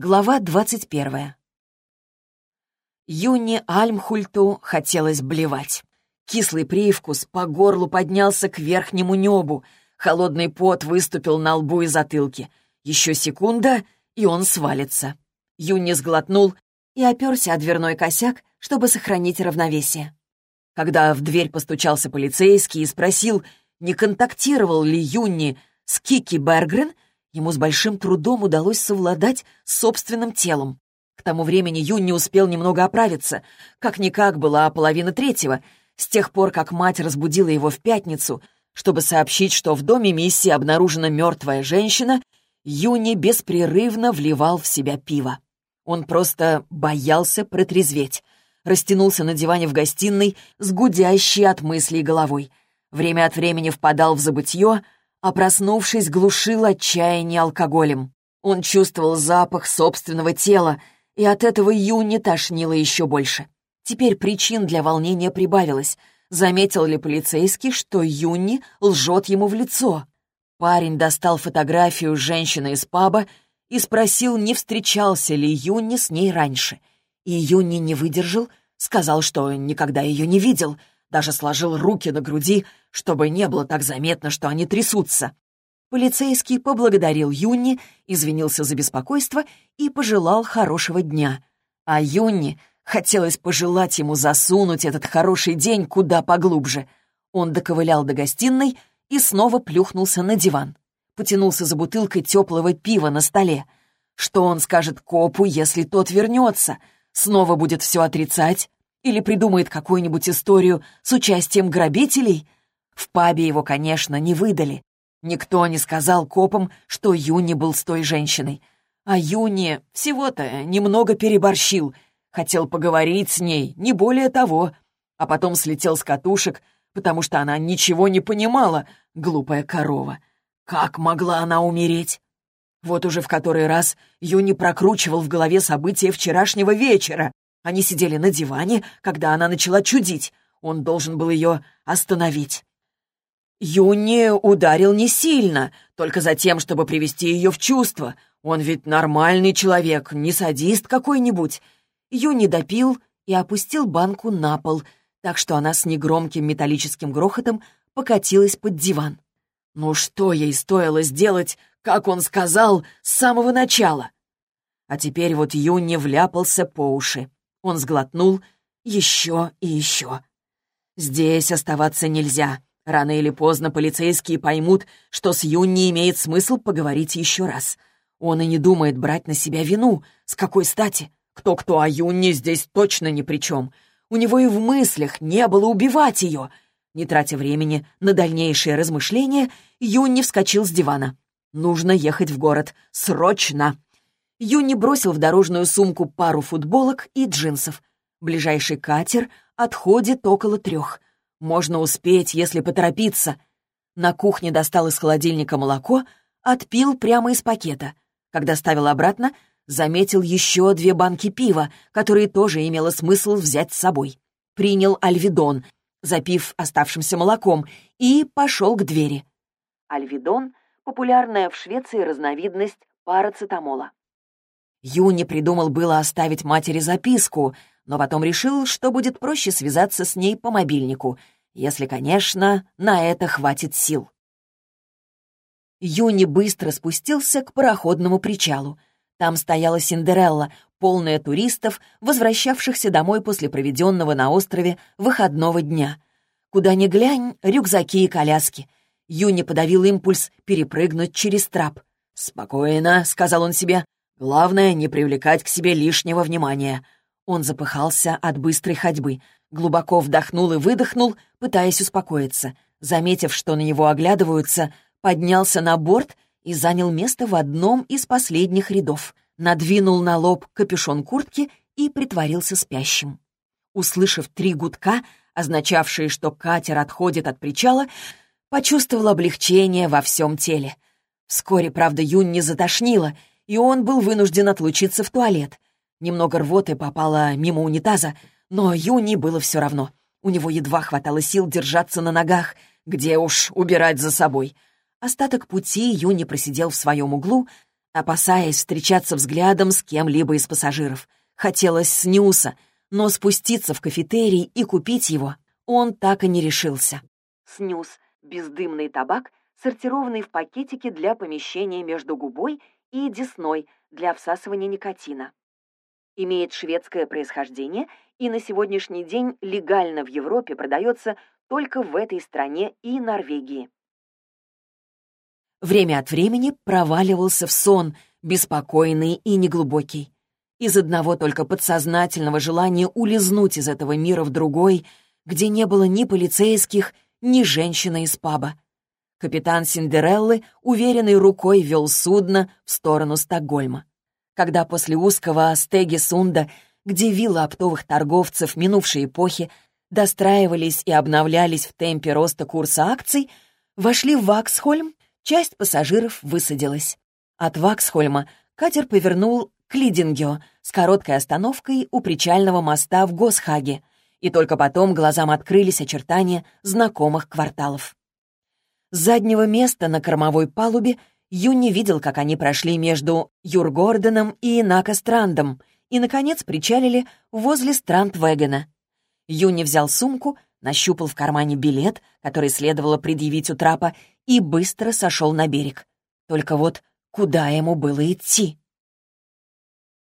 Глава двадцать первая. Юни Альмхульту хотелось блевать. Кислый привкус по горлу поднялся к верхнему небу. Холодный пот выступил на лбу и затылке. Еще секунда, и он свалится. Юни сглотнул и оперся о дверной косяк, чтобы сохранить равновесие. Когда в дверь постучался полицейский и спросил, не контактировал ли Юни с Кики Бергрен, Ему с большим трудом удалось совладать с собственным телом. К тому времени Юн не успел немного оправиться. Как-никак была половина третьего, с тех пор, как мать разбудила его в пятницу, чтобы сообщить, что в доме миссии обнаружена мертвая женщина, Юни беспрерывно вливал в себя пиво. Он просто боялся протрезветь. Растянулся на диване в гостиной с гудящей от мыслей головой. Время от времени впадал в забытье, а проснувшись, глушил отчаяние алкоголем. Он чувствовал запах собственного тела, и от этого Юни тошнило еще больше. Теперь причин для волнения прибавилось. Заметил ли полицейский, что Юни лжет ему в лицо? Парень достал фотографию женщины из паба и спросил, не встречался ли Юни с ней раньше. И Юни не выдержал, сказал, что никогда ее не видел — даже сложил руки на груди, чтобы не было так заметно, что они трясутся. Полицейский поблагодарил Юнни, извинился за беспокойство и пожелал хорошего дня. А Юнни хотелось пожелать ему засунуть этот хороший день куда поглубже. Он доковылял до гостиной и снова плюхнулся на диван. Потянулся за бутылкой теплого пива на столе. Что он скажет копу, если тот вернется? Снова будет все отрицать? Или придумает какую-нибудь историю с участием грабителей? В пабе его, конечно, не выдали. Никто не сказал копам, что Юни был с той женщиной. А Юни всего-то немного переборщил. Хотел поговорить с ней, не более того. А потом слетел с катушек, потому что она ничего не понимала, глупая корова. Как могла она умереть? Вот уже в который раз Юни прокручивал в голове события вчерашнего вечера. Они сидели на диване, когда она начала чудить. Он должен был ее остановить. Юни ударил не сильно, только за тем, чтобы привести ее в чувство. Он ведь нормальный человек, не садист какой-нибудь. Юни допил и опустил банку на пол, так что она с негромким металлическим грохотом покатилась под диван. Ну что ей стоило сделать, как он сказал, с самого начала? А теперь вот Юни вляпался по уши. Он сглотнул еще и еще. «Здесь оставаться нельзя. Рано или поздно полицейские поймут, что с Юнни имеет смысл поговорить еще раз. Он и не думает брать на себя вину. С какой стати? Кто-кто, а Юнни здесь точно ни при чем. У него и в мыслях не было убивать ее». Не тратя времени на дальнейшие размышления, Юнни вскочил с дивана. «Нужно ехать в город. Срочно!» Юни бросил в дорожную сумку пару футболок и джинсов. Ближайший катер отходит около трех. Можно успеть, если поторопиться. На кухне достал из холодильника молоко, отпил прямо из пакета. Когда ставил обратно, заметил еще две банки пива, которые тоже имело смысл взять с собой. Принял альвидон, запив оставшимся молоком, и пошел к двери. Альвидон — популярная в Швеции разновидность парацетамола. Юни придумал было оставить матери записку, но потом решил, что будет проще связаться с ней по мобильнику, если, конечно, на это хватит сил. Юни быстро спустился к пароходному причалу. Там стояла Синдерелла, полная туристов, возвращавшихся домой после проведенного на острове выходного дня. Куда ни глянь, рюкзаки и коляски. Юни подавил импульс перепрыгнуть через трап. «Спокойно», — сказал он себе, Главное, не привлекать к себе лишнего внимания. Он запыхался от быстрой ходьбы, глубоко вдохнул и выдохнул, пытаясь успокоиться. Заметив, что на него оглядываются, поднялся на борт и занял место в одном из последних рядов. Надвинул на лоб капюшон куртки и притворился спящим. Услышав три гудка, означавшие, что катер отходит от причала, почувствовал облегчение во всем теле. Вскоре, правда, Юнь не затошнила — и он был вынужден отлучиться в туалет. Немного рвоты попало мимо унитаза, но Юни было все равно. У него едва хватало сил держаться на ногах, где уж убирать за собой. Остаток пути Юни просидел в своем углу, опасаясь встречаться взглядом с кем-либо из пассажиров. Хотелось снюса, но спуститься в кафетерий и купить его он так и не решился. Снюс — бездымный табак, сортированный в пакетики для помещения между губой и десной для всасывания никотина. Имеет шведское происхождение и на сегодняшний день легально в Европе продается только в этой стране и Норвегии. Время от времени проваливался в сон, беспокойный и неглубокий. Из одного только подсознательного желания улизнуть из этого мира в другой, где не было ни полицейских, ни женщины из паба. Капитан Синдереллы уверенной рукой вел судно в сторону Стокгольма. Когда после узкого Стеги-Сунда, где виллы оптовых торговцев минувшей эпохи достраивались и обновлялись в темпе роста курса акций, вошли в Ваксхольм, часть пассажиров высадилась. От Ваксхольма катер повернул к Лидингео с короткой остановкой у причального моста в Госхаге, и только потом глазам открылись очертания знакомых кварталов. С заднего места на кормовой палубе Юнни видел, как они прошли между Юргорденом и Накострандом и, наконец, причалили возле Страндвегена. Юни взял сумку, нащупал в кармане билет, который следовало предъявить у трапа, и быстро сошел на берег. Только вот куда ему было идти?